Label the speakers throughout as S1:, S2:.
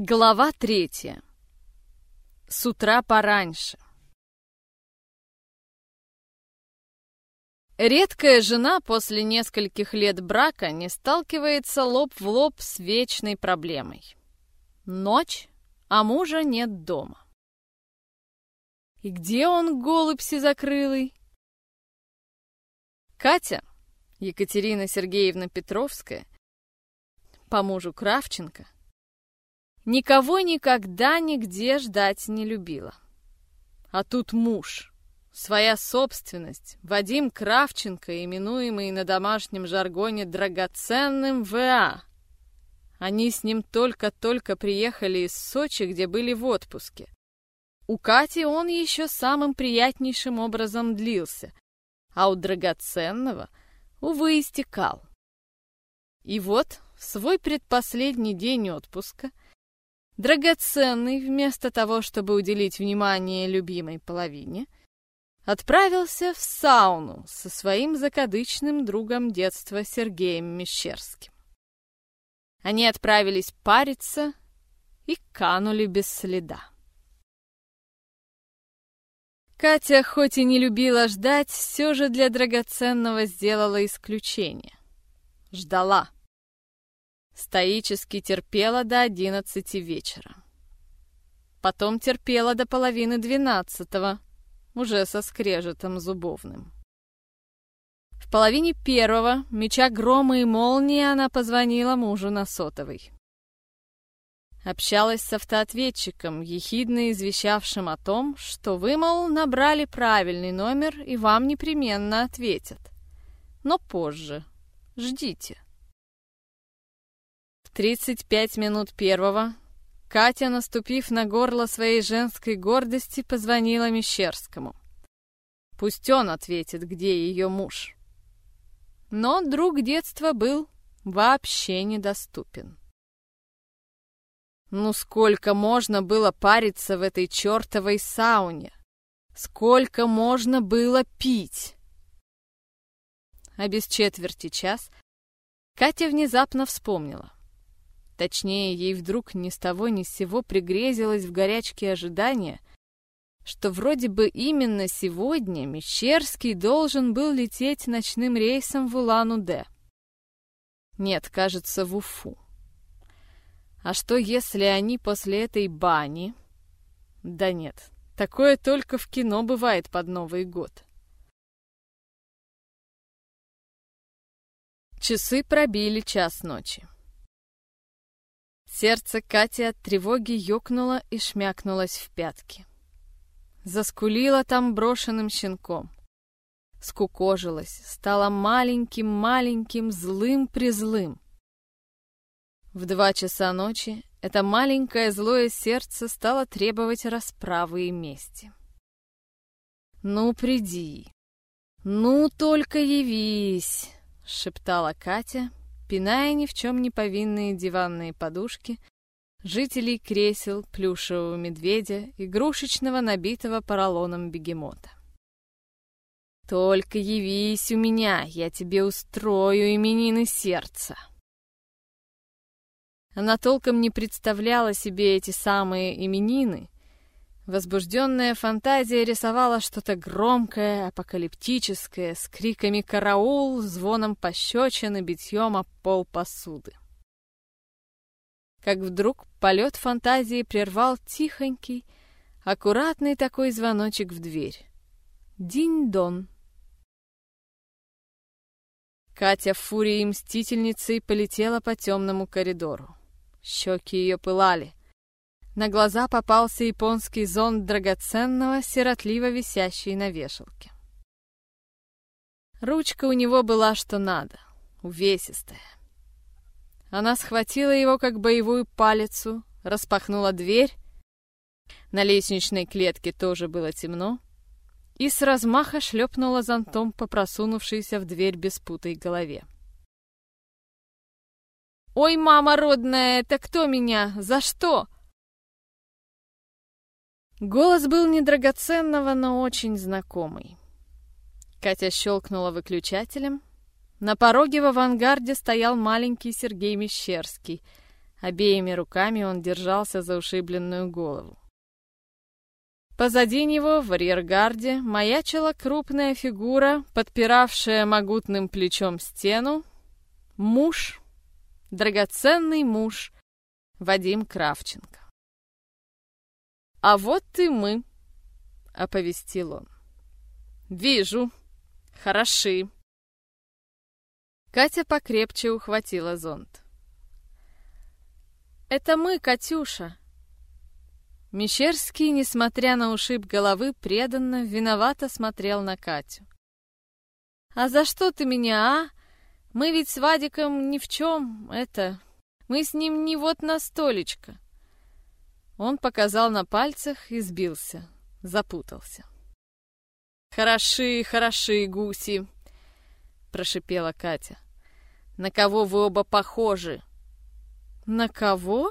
S1: Глава третья. С утра пораньше. Редкая жена после нескольких лет брака не сталкивается лоб в лоб с вечной проблемой. Ночь, а мужа нет дома. И где он, голубь сизокрылый? Катя, Екатерина Сергеевна Петровская, по мужу Кравченко, никого никогда нигде ждать не любила. А тут муж, своя собственность, Вадим Кравченко, именуемый на домашнем жаргоне драгоценным ВА. Они с ним только-только приехали из Сочи, где были в отпуске. У Кати он еще самым приятнейшим образом длился, а у драгоценного, увы, истекал. И вот в свой предпоследний день отпуска – драгоценный, вместо того, чтобы уделить внимание любимой половине, отправился в сауну со своим закадычным другом детства Сергеем Мещерским. Они отправились париться и канули без следа. Катя, хоть и не любила ждать, все же для драгоценного сделала исключение. Ждала стоически терпела до одиннадцати вечера. Потом терпела до половины двенадцатого, уже со скрежетом зубовным. В половине первого, меча грома и молнии, она позвонила мужу на сотовый. Общалась с автоответчиком, ехидно извещавшим о том, что вы, мол, набрали правильный номер и вам непременно ответят. Но позже. Ждите. 35 минут первого Катя, наступив на горло своей женской гордости, позвонила Мещерскому. Пусть он ответит, где ее муж. Но друг детства был вообще недоступен. Ну сколько можно было париться в этой чертовой сауне? Сколько можно было пить? А без четверти час Катя внезапно вспомнила. Точнее, ей вдруг ни с того ни с сего пригрезилось в горячке ожидания, что вроде бы именно сегодня Мещерский должен был лететь ночным рейсом в Улан-Удэ. Нет, кажется, в Уфу. А что, если они после этой бани... Да нет, такое только в кино бывает под Новый год. Часы пробили час ночи. Сердце Кати от тревоги ёкнуло и шмякнулось в пятки. Заскулило там брошенным щенком. Скукожилась, стала маленьким-маленьким, злым-призлым. В два часа ночи это маленькое злое сердце стало требовать расправы и мести. «Ну, приди! Ну, только явись!» — шептала Катя, пиная ни в чем не повинные диванные подушки, жителей кресел, плюшевого медведя, игрушечного набитого поролоном бегемота. «Только явись у меня, я тебе устрою именины сердца!» Она толком не представляла себе эти самые именины, Возбужденная фантазия рисовала что-то громкое, апокалиптическое, с криками «караул», звоном пощечин и битьем о пол посуды. Как вдруг полет фантазии прервал тихонький, аккуратный такой звоночек в дверь. Динь-дон. Катя в фурии мстительницей полетела по темному коридору. Щеки ее пылали. На глаза попался японский зонт драгоценного, сиротливо висящий на вешалке. Ручка у него была что надо, увесистая. Она схватила его, как боевую палицу, распахнула дверь. На лестничной клетке тоже было темно. И с размаха шлепнула зонтом по просунувшейся в дверь беспутой голове. «Ой, мама родная, это кто меня? За что?» Голос был не драгоценного, но очень знакомый. Катя щелкнула выключателем. На пороге в авангарде стоял маленький Сергей Мещерский, Обеими руками он держался за ушибленную голову. Позади него, в арьергарде, маячила крупная фигура, подпиравшая могутным плечом стену. Муж, драгоценный муж, Вадим Кравченко. «А вот и мы», — оповестил он. «Вижу. Хороши». Катя покрепче ухватила зонт. «Это мы, Катюша!» Мещерский, несмотря на ушиб головы, преданно, виновато смотрел на Катю. «А за что ты меня, а? Мы ведь с Вадиком ни в чем, это... Мы с ним не вот на столечко». Он показал на пальцах и сбился, запутался. «Хороши, хороши, гуси!» — прошипела Катя. «На кого вы оба похожи?» «На кого?»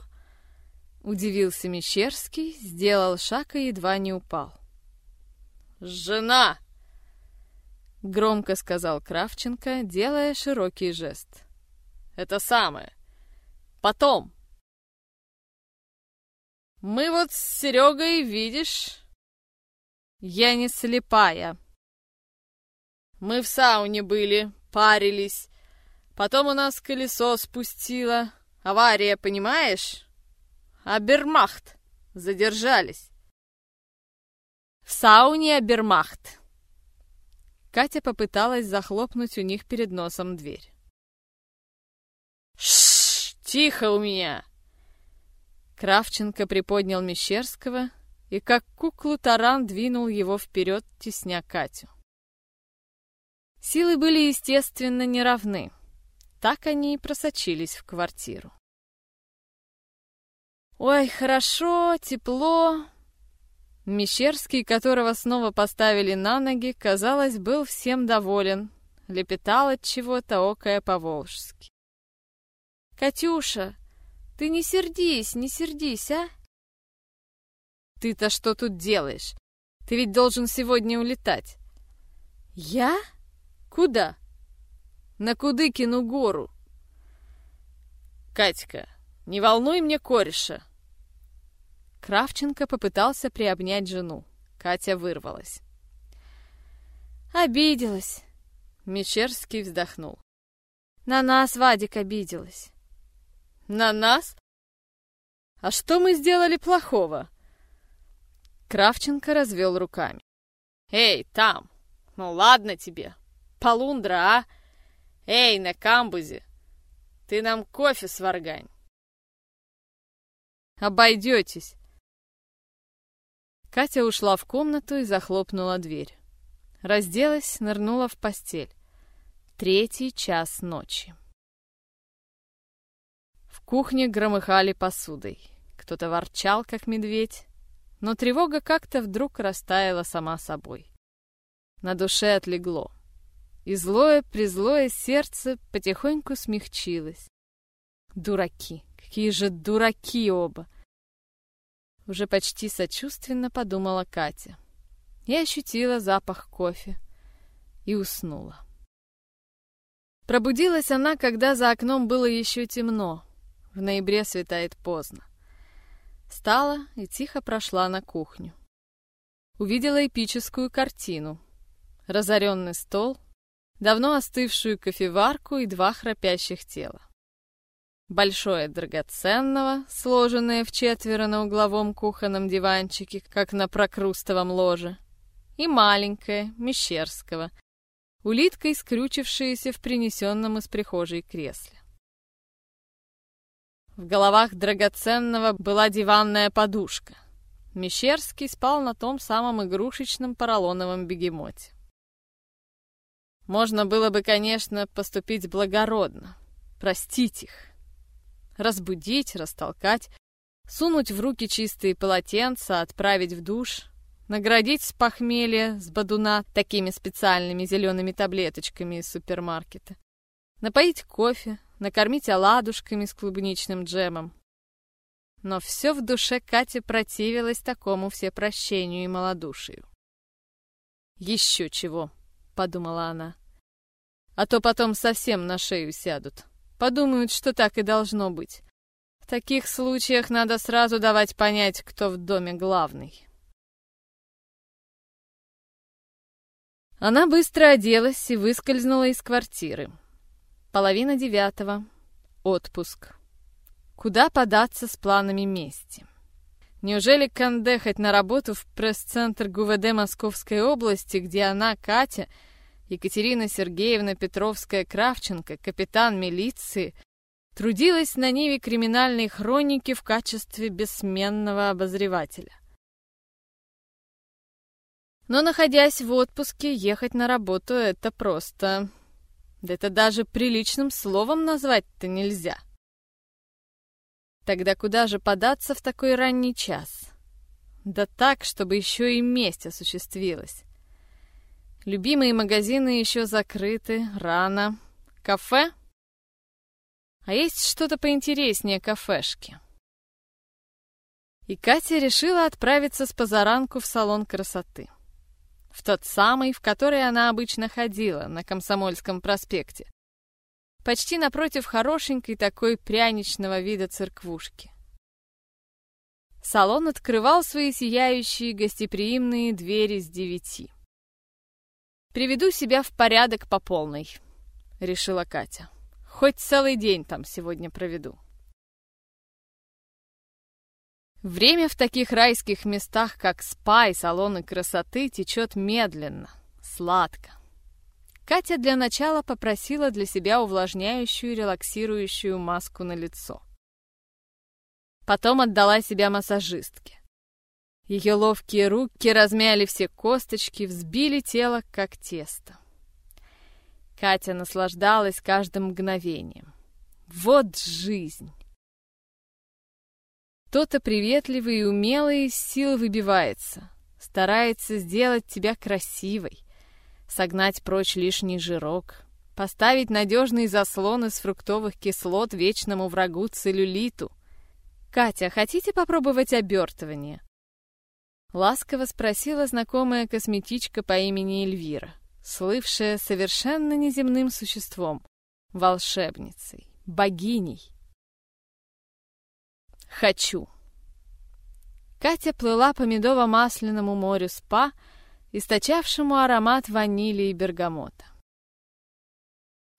S1: Удивился Мещерский, сделал шаг и едва не упал. «Жена!» Громко сказал Кравченко, делая широкий жест. «Это самое. Потом!» «Мы вот с Серегой, видишь...» «Я не слепая!» «Мы в сауне были, парились. Потом у нас колесо спустило. Авария, понимаешь?» Абермахт. Задержались. В сауне Абермахт. Катя попыталась захлопнуть у них перед носом дверь. Шш, тихо у меня. Кравченко приподнял Мещерского и как куклу таран двинул его вперед, тесня Катю. Силы были, естественно, неравны. Так они и просочились в квартиру. Ой, хорошо, тепло. Мещерский, которого снова поставили на ноги, казалось, был всем доволен. Лепетал от чего-то, окая по-волжски. «Катюша, ты не сердись, не сердись, а?» «Ты-то что тут делаешь? Ты ведь должен сегодня улетать». «Я? Куда?» «На Кудыкину гору». «Катька, не волнуй мне кореша!» Кравченко попытался приобнять жену. Катя вырвалась. «Обиделась!» Мещерский вздохнул. «На нас Вадик обиделась». «На нас? А что мы сделали плохого?» Кравченко развел руками. «Эй, там! Ну ладно тебе! Полундра, а! Эй, на камбузе! Ты нам кофе сваргань!» Обойдетесь!» Катя ушла в комнату и захлопнула дверь. Разделась, нырнула в постель. Третий час ночи. Кухне громыхали посудой. Кто-то ворчал, как медведь, но тревога как-то вдруг растаяла сама собой. На душе отлегло, и злое-призлое сердце потихоньку смягчилось. Дураки! Какие же дураки оба! Уже почти сочувственно подумала Катя. И ощутила запах кофе. И уснула. Пробудилась она, когда за окном было еще темно. В ноябре светает поздно. Встала и тихо прошла на кухню. Увидела эпическую картину. Разоренный стол, давно остывшую кофеварку и два храпящих тела большое драгоценного, сложенное в четверо на угловом кухонном диванчике, как на прокрустовом ложе, и маленькое, мещерского, улиткой скрючившееся в принесенном из прихожей кресле. В головах драгоценного была диванная подушка. Мещерский спал на том самом игрушечном поролоновом бегемоте. Можно было бы, конечно, поступить благородно, простить их, разбудить, растолкать, сунуть в руки чистые полотенца, отправить в душ, наградить с похмелья, с бадуна такими специальными зелеными таблеточками из супермаркета, напоить кофе, накормить оладушками с клубничным джемом. Но все в душе Кати противилось такому всепрощению и малодушию. «Еще чего», — подумала она, — «а то потом совсем на шею сядут». Подумают, что так и должно быть. В таких случаях надо сразу давать понять, кто в доме главный. Она быстро оделась и выскользнула из квартиры. Половина девятого. Отпуск. Куда податься с планами мести? Неужели Канде хоть на работу в пресс-центр ГУВД Московской области, где она, Катя, Екатерина Сергеевна Петровская-Кравченко, капитан милиции, трудилась на ниве криминальной хроники в качестве бессменного обозревателя? Но, находясь в отпуске, ехать на работу — это просто... Да это даже приличным словом назвать-то нельзя. Тогда куда же податься в такой ранний час? Да так, чтобы еще и месть осуществилась. Любимые магазины еще закрыты, рано. Кафе? А есть что-то поинтереснее кафешки. И Катя решила отправиться с позаранку в салон красоты в тот самый, в который она обычно ходила, на Комсомольском проспекте. Почти напротив хорошенькой такой пряничного вида церквушки. Салон открывал свои сияющие гостеприимные двери с девяти. «Приведу себя в порядок по полной», — решила Катя. «Хоть целый день там сегодня проведу». Время в таких райских местах, как спа и салоны красоты, течет медленно, сладко. Катя для начала попросила для себя увлажняющую релаксирующую маску на лицо. Потом отдала себя массажистке. Ее ловкие руки размяли все косточки, взбили тело, как тесто. Катя наслаждалась каждым мгновением. Вот жизнь! Кто-то приветливый и умелый из сил выбивается, старается сделать тебя красивой, согнать прочь лишний жирок, поставить надежный заслон из фруктовых кислот вечному врагу целлюлиту. «Катя, хотите попробовать обертывание?» Ласково спросила знакомая косметичка по имени Эльвира, слывшая совершенно неземным существом, волшебницей, богиней. Хочу. Катя плыла по медово-масляному морю спа, источавшему аромат ванили и бергамота.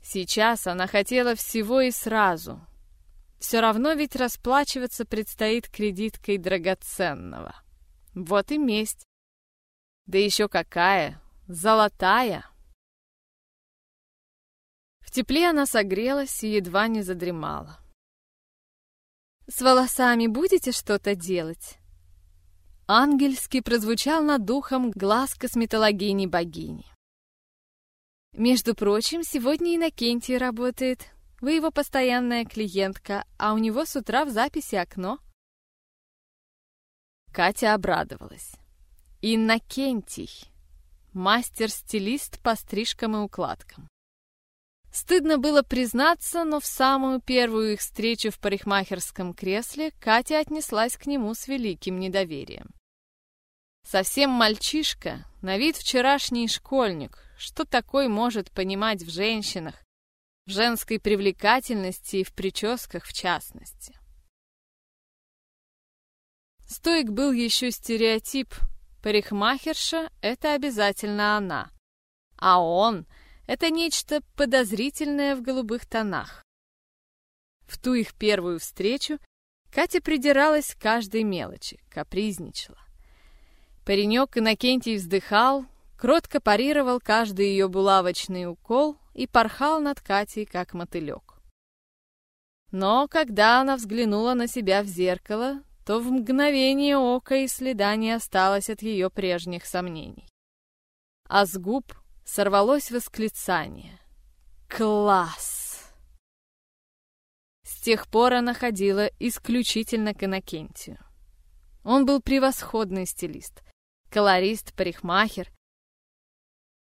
S1: Сейчас она хотела всего и сразу. Все равно ведь расплачиваться предстоит кредиткой драгоценного. Вот и месть. Да еще какая! Золотая! В тепле она согрелась и едва не задремала. С волосами будете что-то делать?» Ангельски прозвучал над духом глаз косметологини-богини. «Между прочим, сегодня Иннокентий работает. Вы его постоянная клиентка, а у него с утра в записи окно». Катя обрадовалась. Иннокентий. Мастер-стилист по стрижкам и укладкам. Стыдно было признаться, но в самую первую их встречу в парикмахерском кресле Катя отнеслась к нему с великим недоверием. Совсем мальчишка, на вид вчерашний школьник, что такой может понимать в женщинах, в женской привлекательности и в прическах в частности. Стоик был еще стереотип. Парикмахерша — это обязательно она. А он — это нечто подозрительное в голубых тонах. В ту их первую встречу Катя придиралась к каждой мелочи, капризничала. Паренек Иннокентий вздыхал, кротко парировал каждый ее булавочный укол и порхал над Катей, как мотылек. Но когда она взглянула на себя в зеркало, то в мгновение ока и следа не осталось от ее прежних сомнений. А с губ сорвалось восклицание. «Класс!» С тех пор она ходила исключительно к Иннокентию. Он был превосходный стилист, колорист, парикмахер.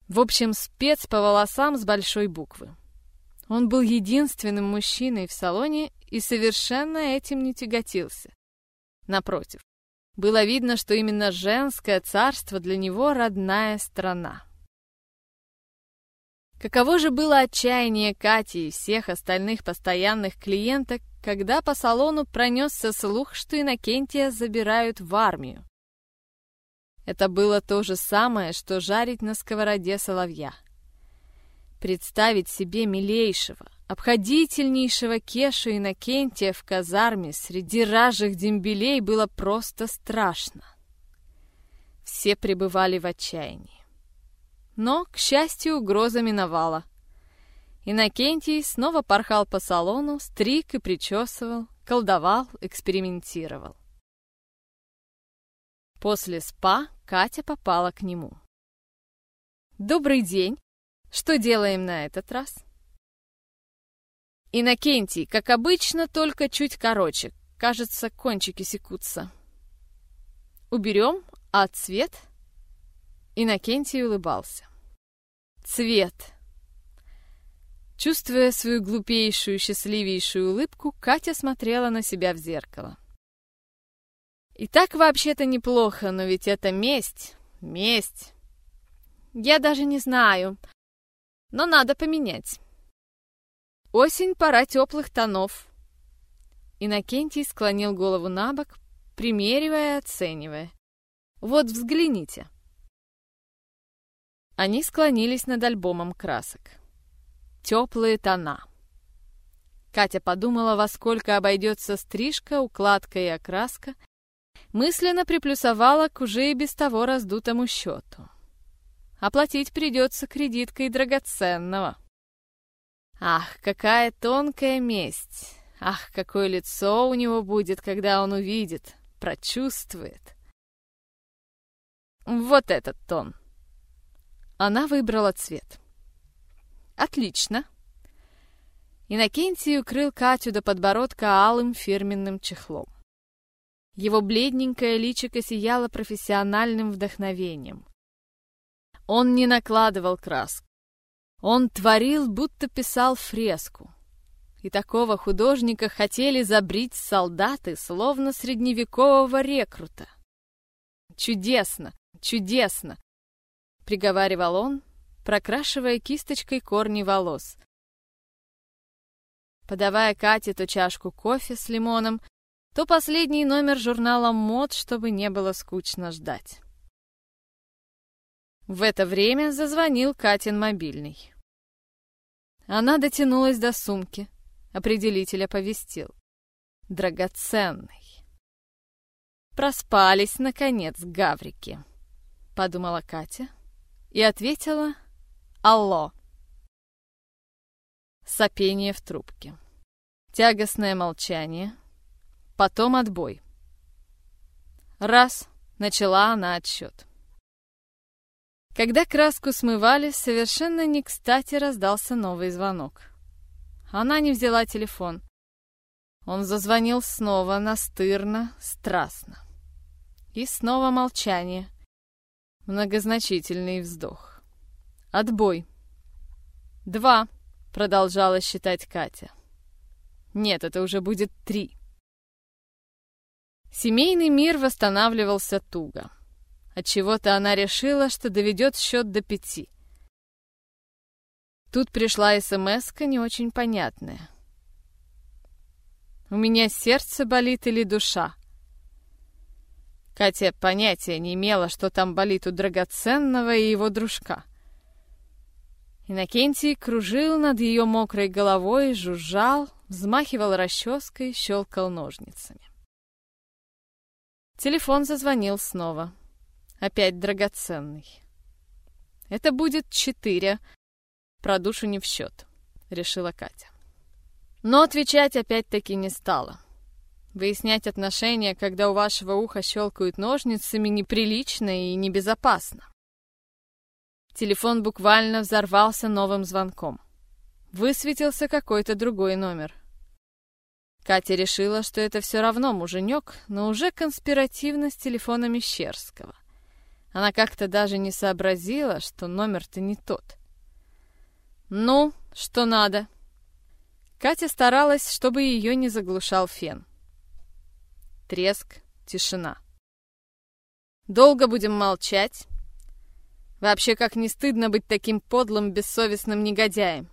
S1: В общем, спец по волосам с большой буквы. Он был единственным мужчиной в салоне и совершенно этим не тяготился. Напротив, было видно, что именно женское царство для него родная страна. Каково же было отчаяние Кати и всех остальных постоянных клиенток, когда по салону пронесся слух, что Иннокентия забирают в армию. Это было то же самое, что жарить на сковороде соловья. Представить себе милейшего, обходительнейшего Кешу Иннокентия в казарме среди ражих дембелей было просто страшно. Все пребывали в отчаянии. Но, к счастью, угроза миновала — Иннокентий снова порхал по салону, стриг и причесывал, колдовал, экспериментировал. После спа Катя попала к нему. «Добрый день! Что делаем на этот раз?» «Иннокентий, как обычно, только чуть короче. Кажется, кончики секутся. Уберем, а цвет?» Иннокентий улыбался. «Цвет!» Чувствуя свою глупейшую, счастливейшую улыбку, Катя смотрела на себя в зеркало. И так вообще-то неплохо, но ведь это месть, месть. Я даже не знаю, но надо поменять. Осень, пора теплых тонов. Иннокентий склонил голову на бок, примеривая и оценивая. Вот взгляните. Они склонились над альбомом красок теплые тона. Катя подумала, во сколько обойдется стрижка, укладка и окраска, мысленно приплюсовала к уже и без того раздутому счету. Оплатить придется кредиткой драгоценного. Ах, какая тонкая месть! Ах, какое лицо у него будет, когда он увидит, прочувствует. Вот этот тон. Она выбрала цвет. Отлично. Иннокентий укрыл Катю до подбородка алым фирменным чехлом. Его бледненькое личико сияло профессиональным вдохновением. Он не накладывал краску. Он творил, будто писал фреску. И такого художника хотели забрить солдаты, словно средневекового рекрута. «Чудесно! Чудесно!» — приговаривал он, прокрашивая кисточкой корни волос. Подавая Кате то чашку кофе с лимоном, то последний номер журнала «Мод», чтобы не было скучно ждать. В это время зазвонил Катин мобильный. Она дотянулась до сумки. Определитель оповестил. Драгоценный. Проспались, наконец, гаврики, подумала Катя и ответила Алло. Сопение в трубке. Тягостное молчание. Потом отбой. Раз. Начала она отсчет. Когда краску смывали, совершенно не кстати раздался новый звонок. Она не взяла телефон. Он зазвонил снова, настырно, страстно. И снова молчание. Многозначительный вздох. Отбой. Два, продолжала считать Катя. Нет, это уже будет три. Семейный мир восстанавливался туго. Отчего-то она решила, что доведет счет до пяти. Тут пришла смс не очень понятная. «У меня сердце болит или душа?» Катя понятия не имела, что там болит у драгоценного и его дружка. Иннокентий кружил над ее мокрой головой, жужжал, взмахивал расческой, щелкал ножницами. Телефон зазвонил снова. Опять драгоценный. «Это будет четыре. Про душу не в счет», — решила Катя. Но отвечать опять-таки не стала. Выяснять отношения, когда у вашего уха щелкают ножницами, неприлично и небезопасно. Телефон буквально взорвался новым звонком. Высветился какой-то другой номер. Катя решила, что это все равно муженек, но уже конспиративно с телефона Мещерского. Она как-то даже не сообразила, что номер-то не тот. «Ну, что надо?» Катя старалась, чтобы ее не заглушал фен. Треск, тишина. «Долго будем молчать?» Вообще, как не стыдно быть таким подлым, бессовестным негодяем.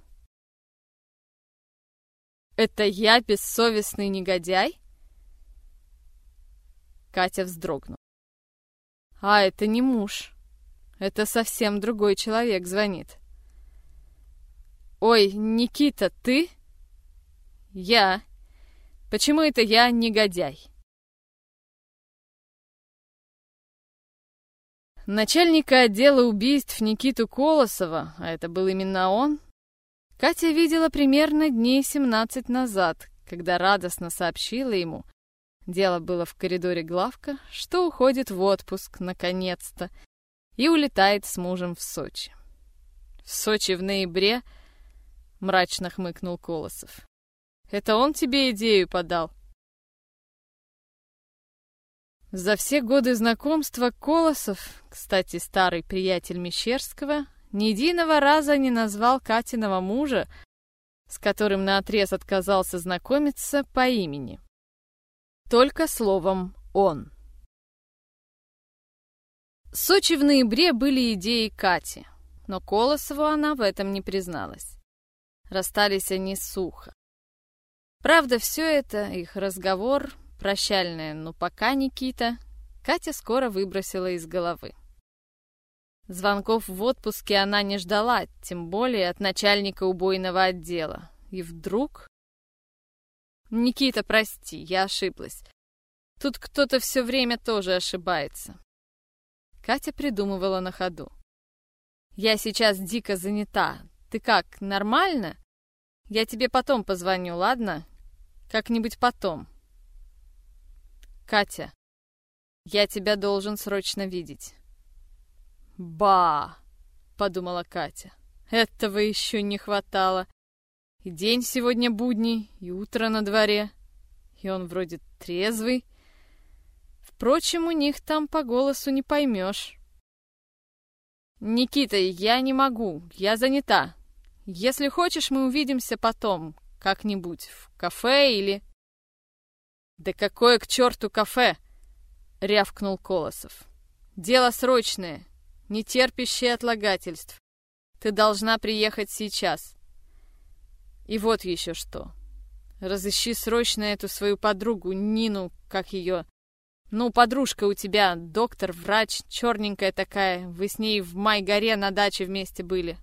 S1: Это я бессовестный негодяй? Катя вздрогнула. А это не муж. Это совсем другой человек звонит. Ой, Никита, ты? Я. Почему это я негодяй? Начальника отдела убийств Никиту Колосова, а это был именно он, Катя видела примерно дней 17 назад, когда радостно сообщила ему, дело было в коридоре главка, что уходит в отпуск, наконец-то, и улетает с мужем в Сочи. В Сочи в ноябре мрачно хмыкнул Колосов. Это он тебе идею подал? За все годы знакомства Колосов, кстати, старый приятель Мещерского, ни единого раза не назвал Катиного мужа, с которым наотрез отказался знакомиться по имени. Только словом «он». Сочи в ноябре были идеи Кати, но Колосову она в этом не призналась. Расстались они сухо. Правда, все это, их разговор, прощальное «ну пока, Никита», Катя скоро выбросила из головы. Звонков в отпуске она не ждала, тем более от начальника убойного отдела. И вдруг... «Никита, прости, я ошиблась. Тут кто-то все время тоже ошибается». Катя придумывала на ходу. «Я сейчас дико занята. Ты как, нормально? Я тебе потом позвоню, ладно? Как-нибудь потом». «Катя, я тебя должен срочно видеть». «Ба!» — подумала Катя. «Этого еще не хватало. И день сегодня будний, и утро на дворе. И он вроде трезвый. Впрочем, у них там по голосу не поймешь». «Никита, я не могу, я занята. Если хочешь, мы увидимся потом, как-нибудь, в кафе или...» «Да какое к черту кафе!» — рявкнул Колосов. «Дело срочное, не терпящее отлагательств. Ты должна приехать сейчас. И вот еще что. Разыщи срочно эту свою подругу, Нину, как ее... Ну, подружка у тебя, доктор, врач, черненькая такая. Вы с ней в Май-горе на даче вместе были.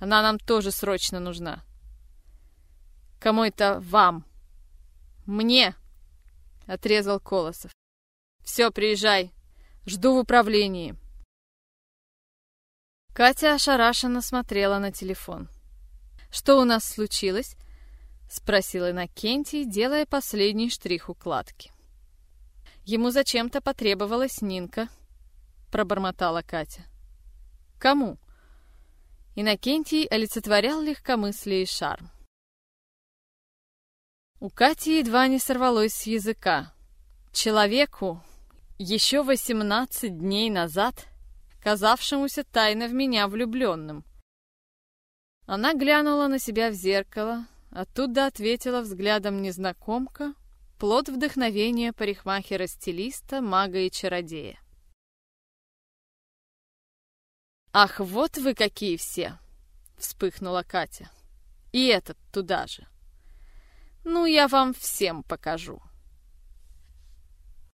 S1: Она нам тоже срочно нужна. Кому это вам? Мне, отрезал Колосов. Все, приезжай. Жду в управлении. Катя ошарашенно смотрела на телефон. «Что у нас случилось?» — спросил Иннокентий, делая последний штрих укладки. «Ему зачем-то потребовалась Нинка», — пробормотала Катя. «Кому?» Иннокентий олицетворял легкомыслие и шарм. У Кати едва не сорвалось с языка. Человеку еще восемнадцать дней назад казавшемуся тайно в меня влюбленным. Она глянула на себя в зеркало, оттуда ответила взглядом незнакомка, плод вдохновения парикмахера-стилиста, мага и чародея. «Ах, вот вы какие все!» — вспыхнула Катя. «И этот туда же. Ну, я вам всем покажу».